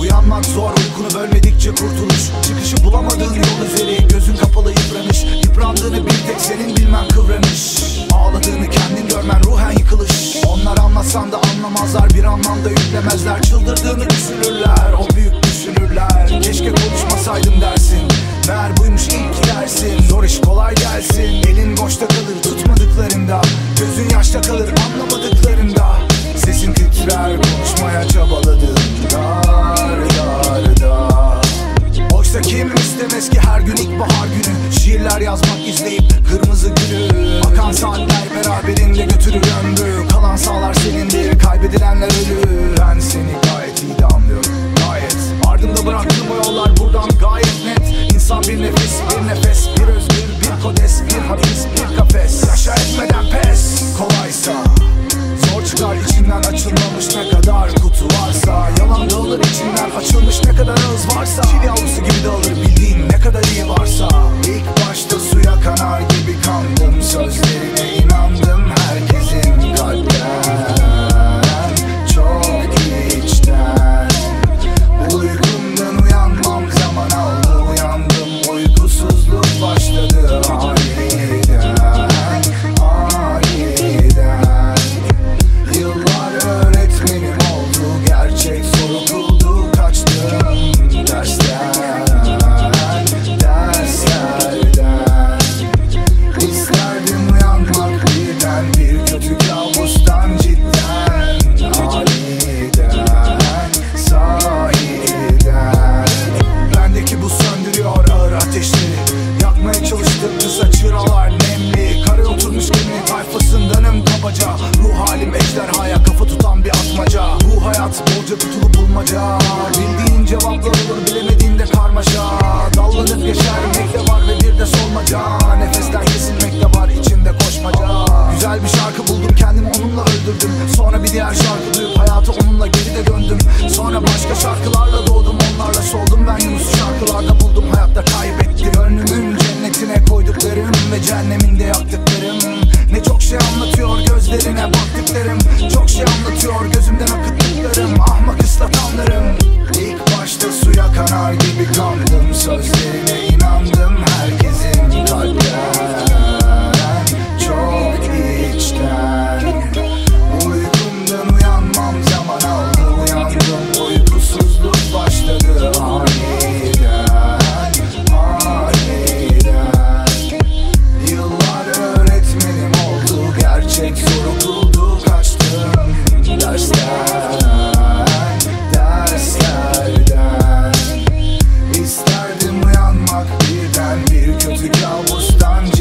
Uyanmak zor uykunu bölmedikçe kurtuluş Çıkışı bulamadığın yol üzeri Gözün kapalı yıpranış Yıprandığını bir tek senin bilmen Anlatsan da anlamazlar bir anlamda yüklemezler. Çıldırdığını düşünürler o büyük düşünürler. Keşke konuşmasaydım dersin. Meğer buymuş ilk gidersin Zor iş kolay gelsin. Elin boşta kalır tutmadıklarında. Gözün yaşta kalır Susmak izleyip kırmızı gülü. Akan saatler beraberinde götürür ömrü. Kalan sağlar senindir kaybedilenler ölür. ellerine baktım derim Music almost done